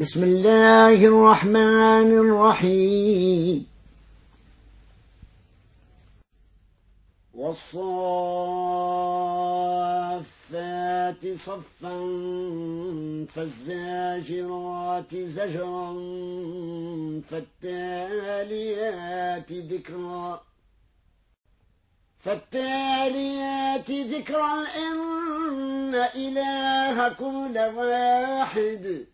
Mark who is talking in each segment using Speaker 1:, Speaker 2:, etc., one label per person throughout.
Speaker 1: بسم الله الرحمن الرحيم. والصافات صفا فالزاجرات زجرا فالتاليات ذكرا فالتاليات ذكرا إن إلهكم لواحد.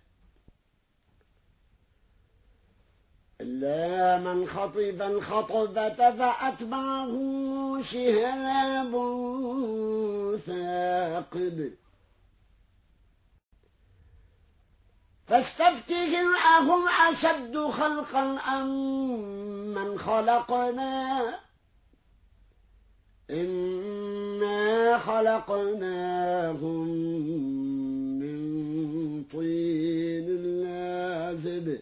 Speaker 1: إلا من خطب الخطبة فأتبعه شهاب ثاقب. فاستفتهم أهم أشد خلقا أم من خلقنا؟ إنا خلقناهم من طين لازب.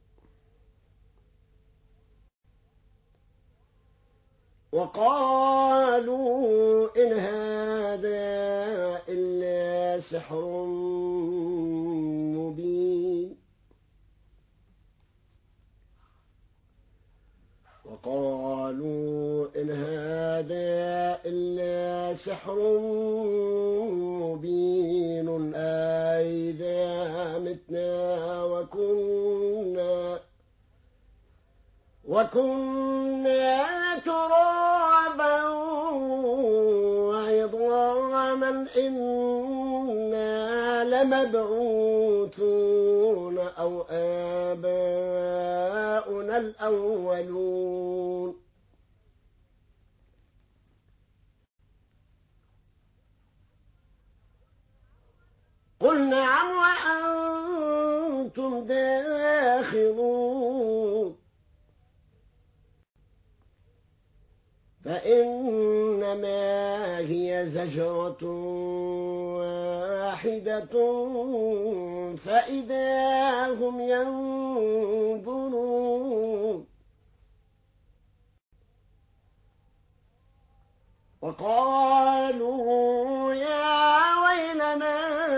Speaker 1: وقالوا إن هذا إلا سحر مبين. وقالوا إن هذا إلا سحر مبين. أئذا متنا وكنا وكنا ترابا وعظاما إنا لمبعوثون أو آباؤنا الأولون. قل نعم وأنتم داخلون. فإنما هي زجرة واحدة فإذا هم ينظرون. وقالوا يا ويلنا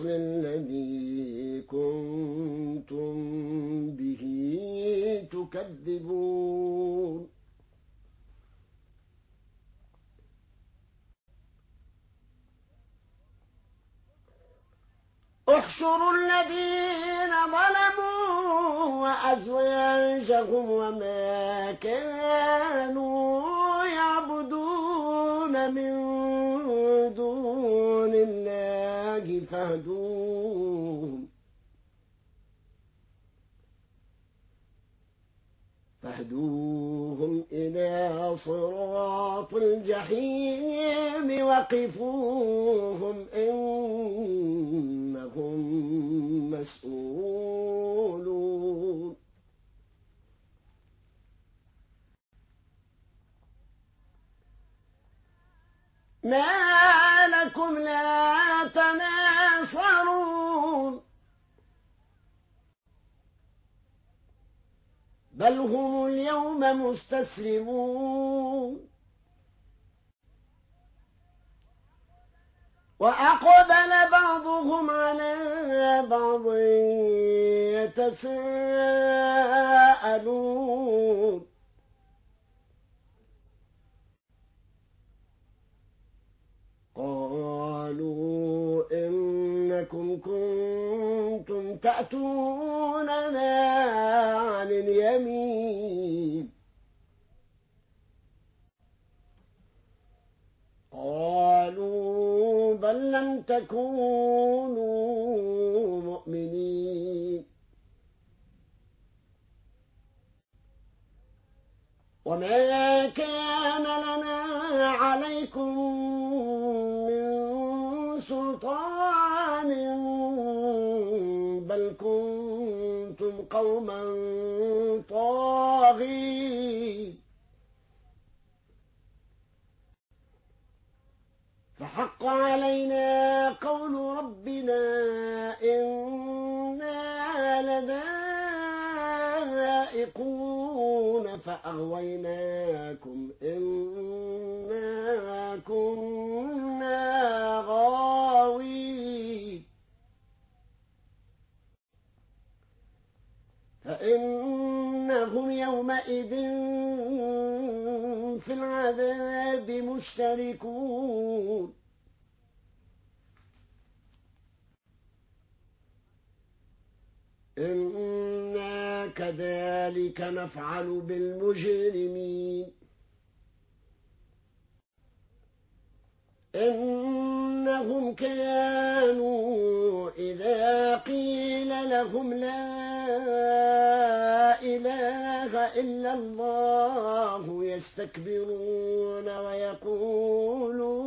Speaker 1: يوم الفصل الذي كنتم به تكذبون. احشروا الذين ظلموا وأزواجهم وما كانوا يعبدون من فاهدوهم فاهدوهم إلى صراط الجحيم وقفوهم إنهم مسؤولون. ما لكم لا تناصرون. بل هم اليوم مستسلمون. وأقبل بعضهم على بعض يتساءلون قالوا إنكم كنتم تأتوننا عن اليمين. قالوا بل لم تكونوا مؤمنين. وما كان لنا عليكم من سلطان قوما طاغين. فحق علينا قول ربنا إنا لذائقون فأغويناكم فإنهم يومئذ في العذاب مشتركون. إنا كذلك نفعل بالمجرمين. إنهم كانوا إذا قيل لهم لا إله إلا الله يستكبرون ويقولون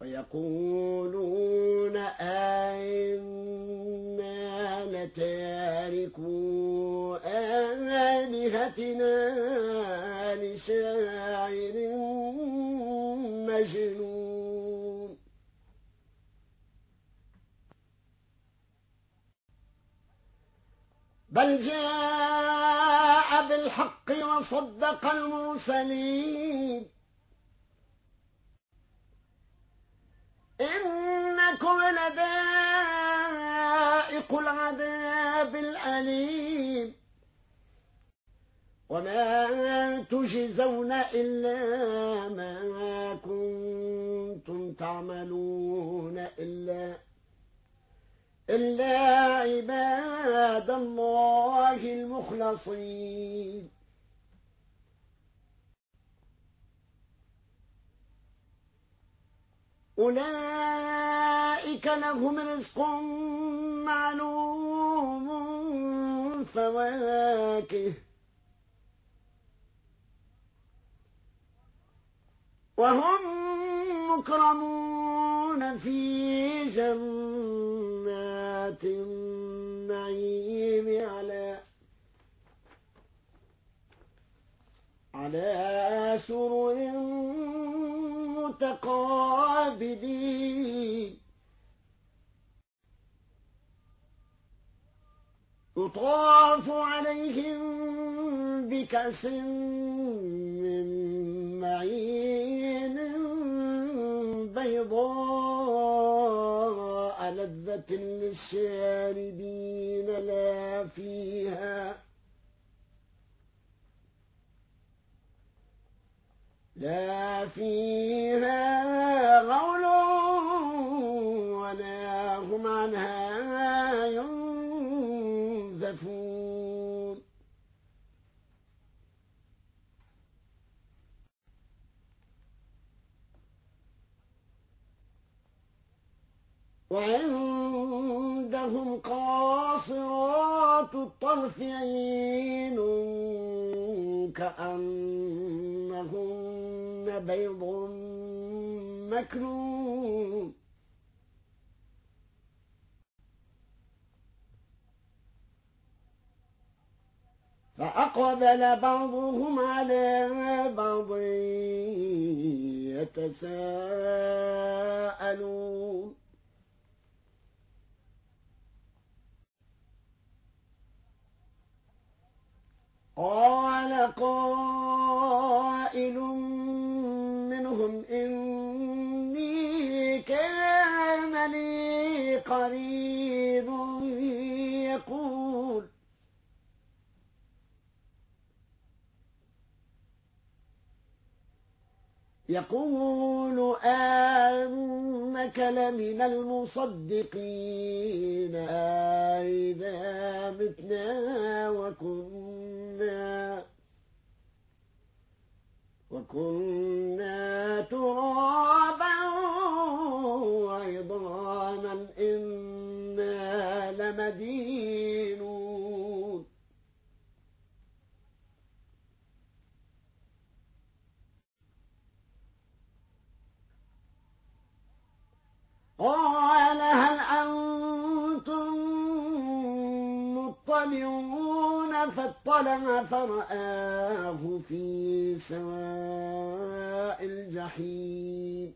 Speaker 1: ويقولون أئنا لتاركوا آلهتنا لشاعر مجنون. بل جاء بالحق وصدق المرسلين. إنكم لذائق العذاب الأليم. وما تجزون إلا ما كنتم تعملون إلا إلا عباد الله المخلصين. أولئك لهم رزق معلوم فواكه وهم مكرمون في جنات النعيم. على على سرر متقابلين. يطاف عليهم بكأس من معين بيضاء لذة للشاربين لا فيها. لا فيها غول كأنهن بيض مكنون. فأقبل بعضهم على بعض يتساءلون. قال قائل منهم إني كان لي قريب يقول يقول أنك لمن المصدقين أئذا متنا وكنا وكنا ترابا وعظاما إنا لمدينون. قال هل أنتم مطلعون فاطلع فرآه في سواء الجحيم.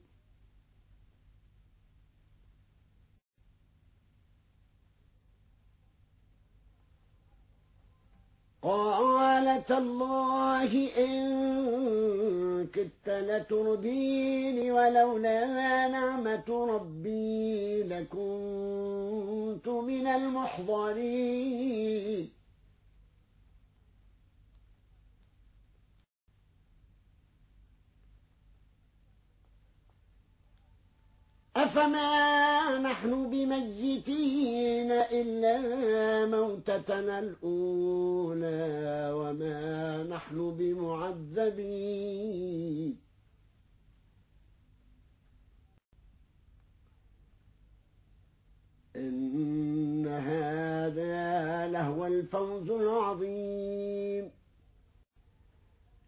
Speaker 1: قال تالله إن كدت لترديني ولولا نعمة ربي لكنت من المحضرين. أفما نحن بميتين إلا موتتنا الأولى وما نحن بمعذبين. إن هذا لهو الفوز العظيم.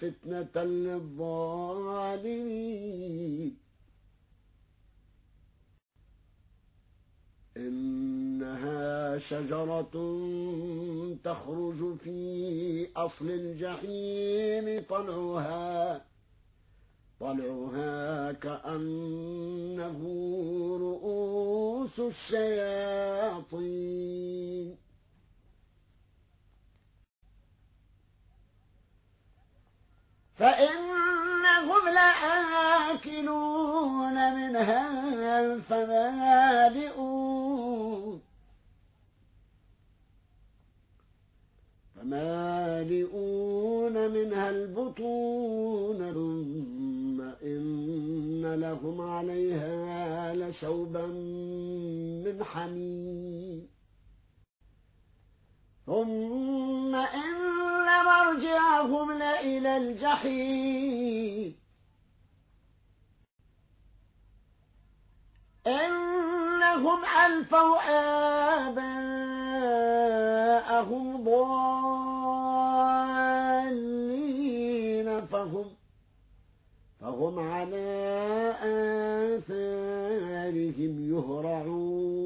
Speaker 1: فتنة للظالمين إنها شجرة تخرج في أصل الجحيم طلعها طلعها كأنه رؤوس الشياطين. فإنهم لآكلون منها فمالئون فمالئون منها البطون ثم إن لهم عليها لشوبا من حميم. ثم إن مرجعهم لإلى الجحيم. إنهم ألفوا آباءهم ضالين فهم فهم على آثارهم يهرعون.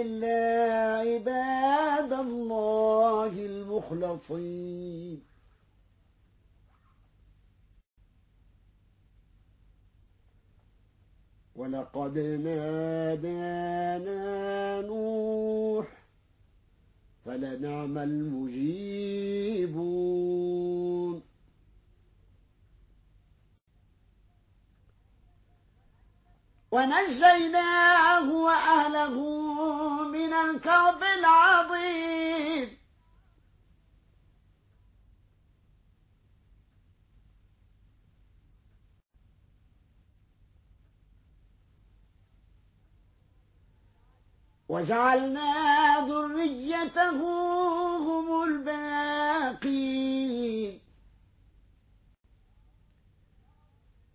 Speaker 1: إلا عباد الله المخلصين. ولقد نادانا نوح فلنعم المجيبون. ونجيناه وأهله من الكرب العظيم. وجعلنا ذريته هم الباقين.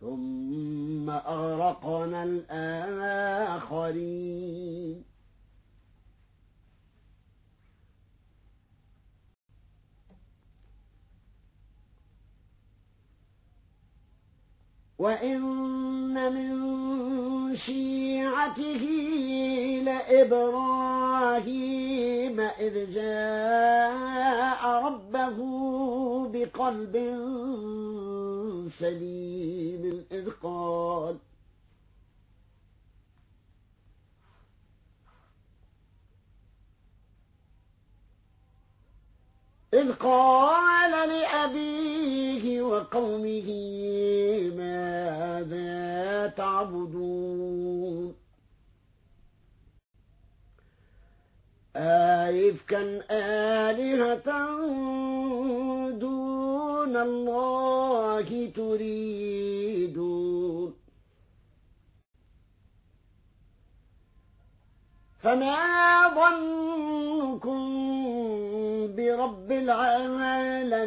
Speaker 1: ثم أغرقنا الآخرين. وإن من شيعته لإبراهيم إذ جاء ربه بقلب سليم إذ قال إذ قال لأبيه وقومه ماذا تعبدون آيفكا آلهة دون الله تريدون فما ظنكم برب العالمين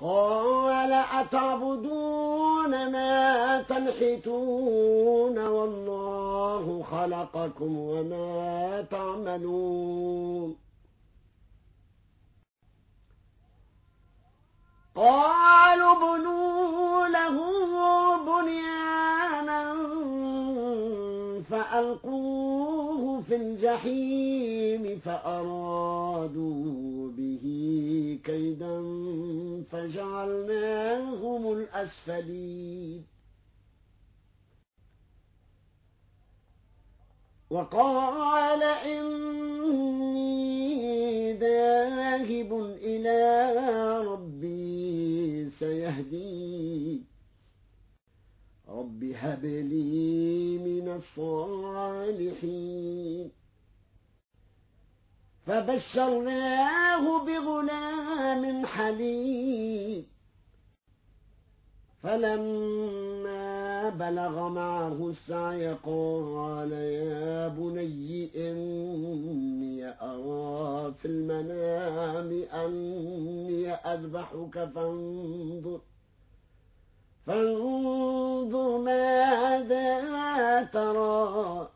Speaker 1: قال أتعبدون ما تنحتون والله خلقكم وما تعملون قالوا بنوا له بنيانا فألقوه في الجحيم فأرادوا فجعلناهم الأسفلين. وقال إني ذاهب إلى ربي سيهدين رب هب لي من الصالحين. فبشرناه بغلام حليم. فلما بلغ معه السعي قال يا بني إني أرى في المنام أني أذبحك فانظر فانظر ماذا ترى.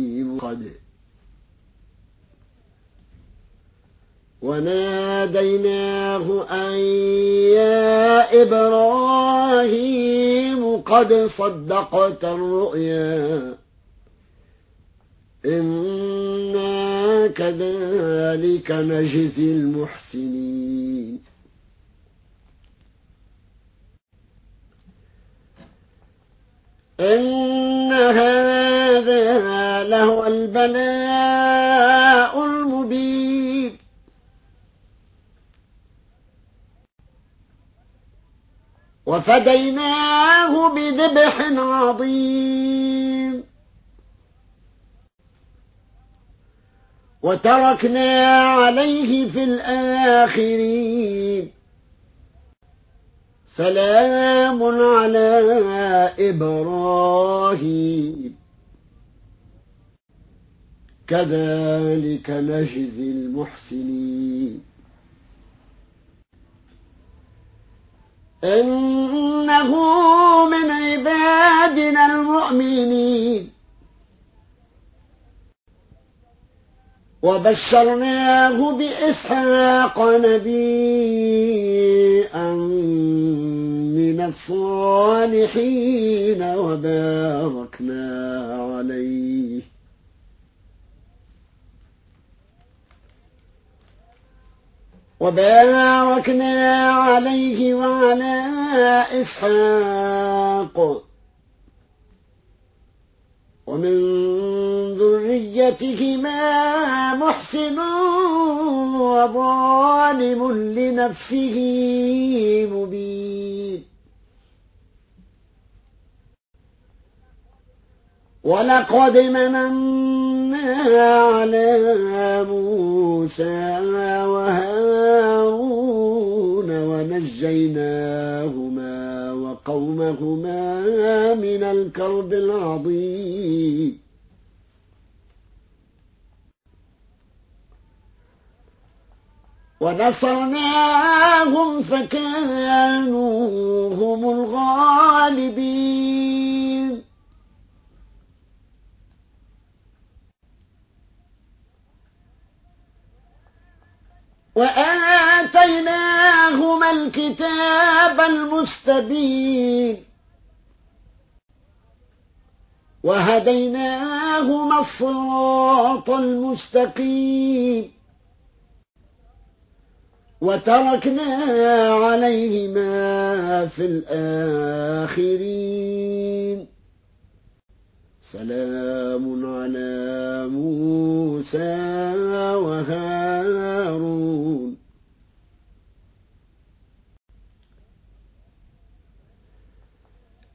Speaker 1: قد وناديناه أن يا إبراهيم قد صدقت الرؤيا. إنا كذلك نجزي المحسنين. إن هذا لهو البلاء المبين. وفديناه بذبح عظيم. وتركنا عليه في الآخرين. سلام على إبراهيم. كذلك نجزي المحسنين. إنه من عبادنا المؤمنين. وبشرناه بإسحاق نبيا من الصالحين وباركنا عليه. وباركنا عليه وعلى إسحاق ومن ذريتهما محسن وظالم لنفسه مبين. ولقد مننا على موسى وهارون ونجيناهما وقومهما من الكرب العظيم. ونصرناهم فكانوا هم الغالبين. وآتيناهما الكتاب المستبين وهديناهما الصراط المستقيم وتركنا عليهما في الآخرين سلام على موسى وهارون.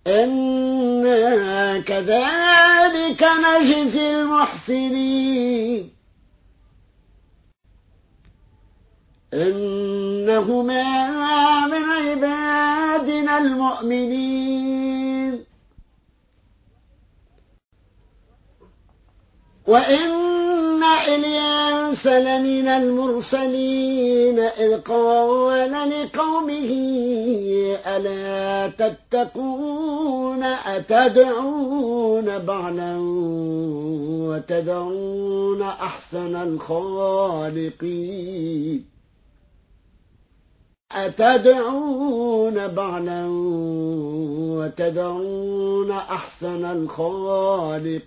Speaker 1: إنا كذلك نجزي المحسنين. إنهما من عبادنا المؤمنين. وإن إلياس لمن المرسلين إذ قال لقومه ألا تتقون أتدعون بعلا وتدعون أحسن الخالقين أتدعون بعلا وتدعون أحسن الخالقين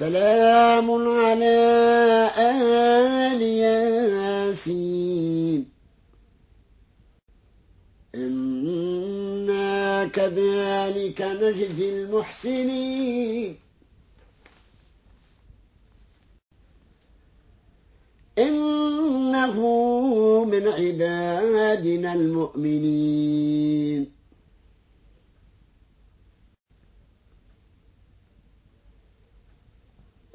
Speaker 1: سلام على آل ياسين. إنا كذلك نجزي المحسنين. إنه من عبادنا المؤمنين.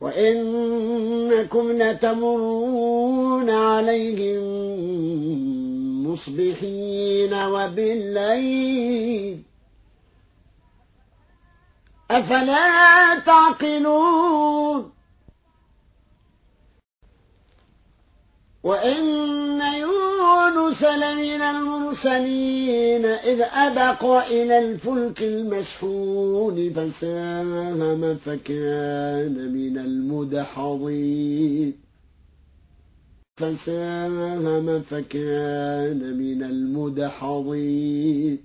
Speaker 1: وإنكم لتمرون عليهم مصبحين وبالليل. أفلا تعقلون؟ وإن يونس لمن المرسلين إذ أبق إلى الفلك المشحون فساهم فكان من المدحضين. فساهم فكان من المدحضين.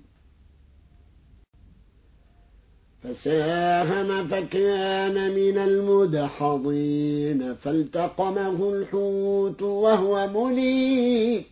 Speaker 1: فساهم فكان من المدحضين. فالتقمه الحوت وهو مليم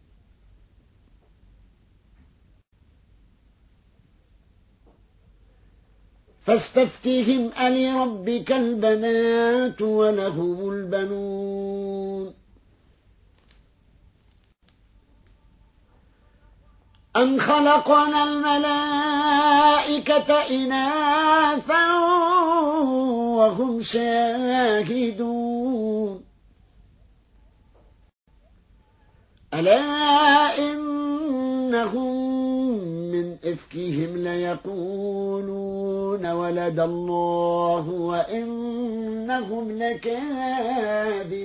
Speaker 1: فاستفتهم ألربك البنات ولهم البنون. أم خلقنا الملائكة إناثا وهم شاهدون. ألا إنهم إفكهم ليقولون ولد الله وإنهم لكاذبون.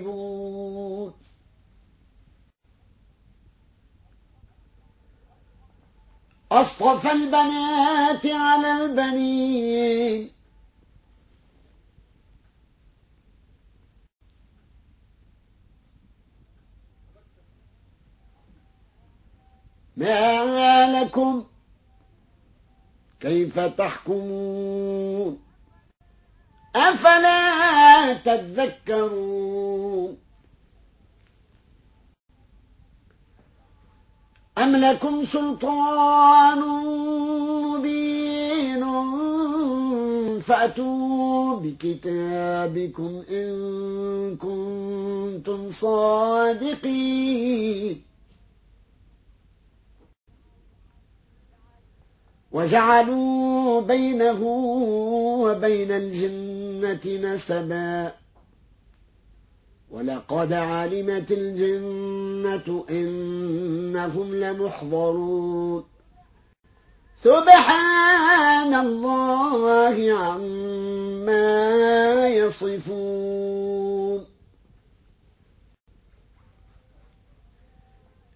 Speaker 1: أصطفى البنات على البنين. ما لكم كيف تحكمون؟ أفلا تذكرون؟ أم لكم سلطان مبين؟ فأتوا بكتابكم إن كنتم صادقين. وجعلوا بينه وبين الجنة نسبا. ولقد علمت الجنة إنهم لمحضرون. سبحان الله عما يصفون.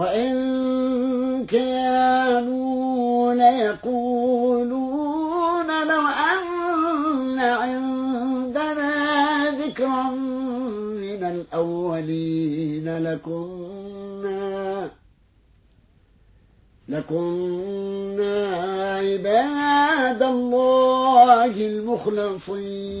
Speaker 1: وإن كانوا ليقولون لو أن عندنا ذكرا من الأولين لكنا لكنا عباد الله المخلصين.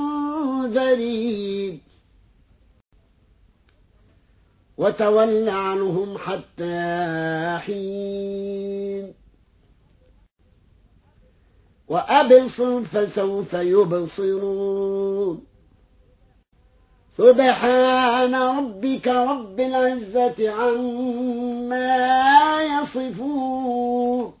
Speaker 1: وتول عنهم حتى حين. وأبصر فسوف يبصرون. سبحان ربك رب العزة عما يصفون.